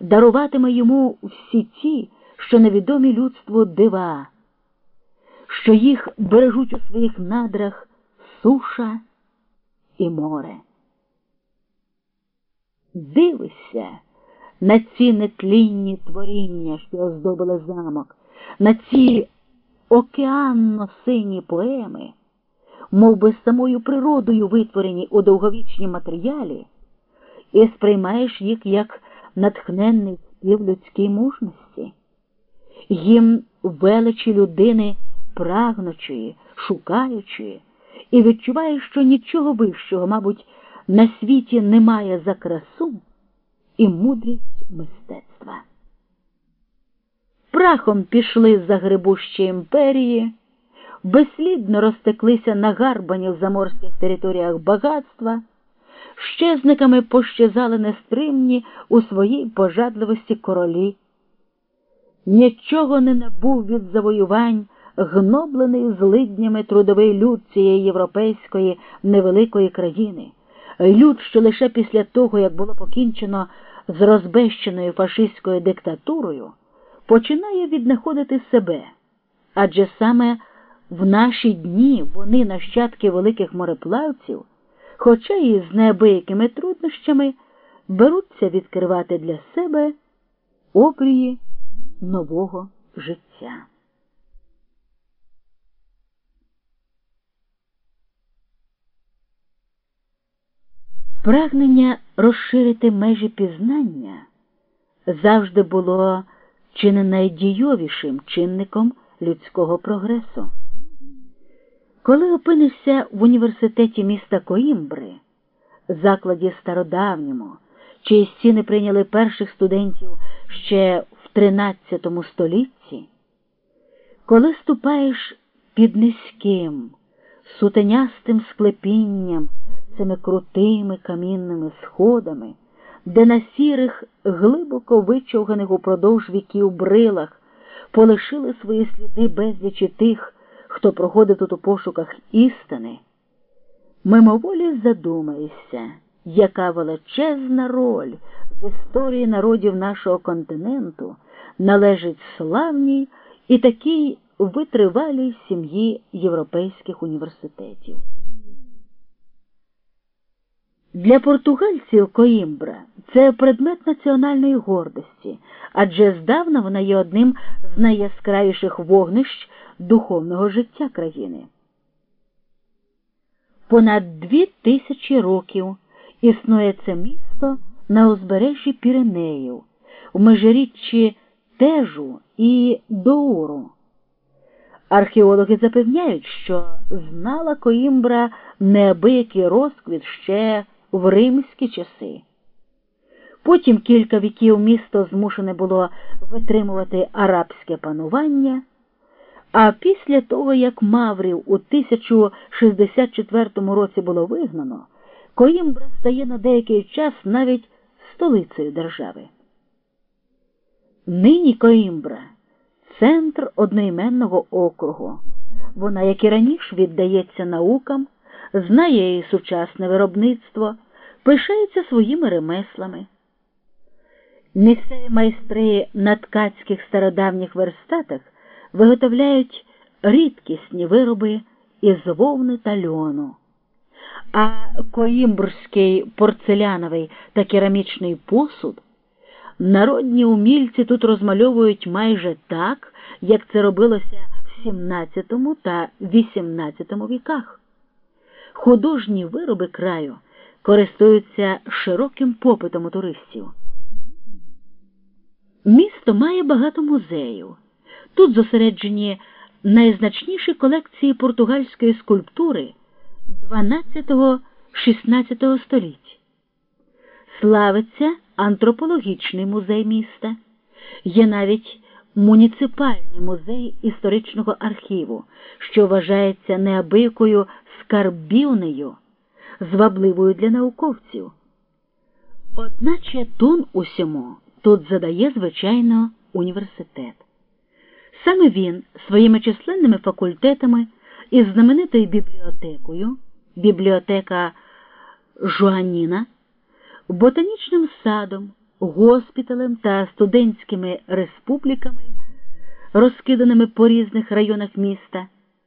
даруватиме йому всі ті, що невідомі людству дива, що їх бережуть у своїх надрах суша і море. Дивися на ці нетлінні творіння, що оздобили замок, на ці океанно-сині поеми, мов би самою природою витворені у довговічній матеріалі, і сприймаєш їх як натхненний спів людській мужності, їм величі людини прагнучої, шукаючої, і відчуваєш, що нічого вищого, мабуть, на світі немає за красу і мудрість мистецтва. Прахом пішли за грибущі імперії, безслідно розтеклися на гарбані в заморських територіях багатства, щезниками пощезали нестримні у своїй пожадливості королі. Нічого не набув від завоювань гноблений злиднями трудовий люд цієї європейської невеликої країни, люд, що лише після того, як було покінчено з розбещеною фашистською диктатурою, починає віднаходити себе, адже саме в наші дні вони, нащадки великих мореплавців, хоча і з неабиякими труднощами, беруться відкривати для себе обрії нового життя. Прагнення розширити межі пізнання завжди було чи не найдійовішим чинником людського прогресу. Коли опинився в університеті міста Коімбри, закладі стародавньому, чиї стіни прийняли перших студентів ще в 13 столітті, коли ступаєш під низьким, сутенястим склепінням цими крутими камінними сходами, де на сірих, глибоко вичовганих упродовж віків брилах полишили свої сліди безлічі тих, хто проходив тут у пошуках істини, мимоволі задумаєшся, яка величезна роль в історії народів нашого континенту належить славній і такій витривалій сім'ї європейських університетів. Для португальців Коімбра це предмет національної гордості, адже здавна вона є одним з найяскравіших вогнищ духовного життя країни. Понад дві тисячі років існує це місто на узбережжі Піренеїв, в межиріччі Тежу і Доуру. Археологи запевняють, що знала Коімбра неабиякий розквіт ще в римські часи. Потім кілька віків місто змушене було витримувати арабське панування, а після того, як Маврів у 1064 році було вигнано, Коїмбра стає на деякий час навіть столицею держави. Нині Коїмбра центр одноіменного округу. Вона, як і раніше, віддається наукам, знає і сучасне виробництво пишається своїми ремеслами. Місцеві майстри на ткацьких стародавніх верстатах виготовляють рідкісні вироби із вовни та льону, а коїмбурський порцеляновий та керамічний посуд народні умільці тут розмальовують майже так, як це робилося в 17 та 18 віках. Художні вироби краю користуються широким попитом у туристів. Місто має багато музеїв. Тут зосереджені найзначніші колекції португальської скульптури 12-16 століть. Славиться антропологічний музей міста, є навіть муніципальний музей історичного архіву, що вважається неабиякою скарбівнею звабливою для науковців. Одначе тон усьому тут задає, звичайно, університет. Саме він своїми численними факультетами і знаменитою бібліотекою, бібліотека Жуаніна, ботанічним садом, госпіталем та студентськими республіками, розкиданими по різних районах міста.